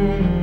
Mm-hmm.